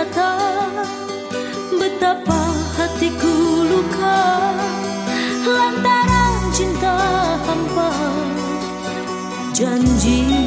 berkata betapa hatiku luka. Lantaran cinta hampa janji